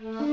嗯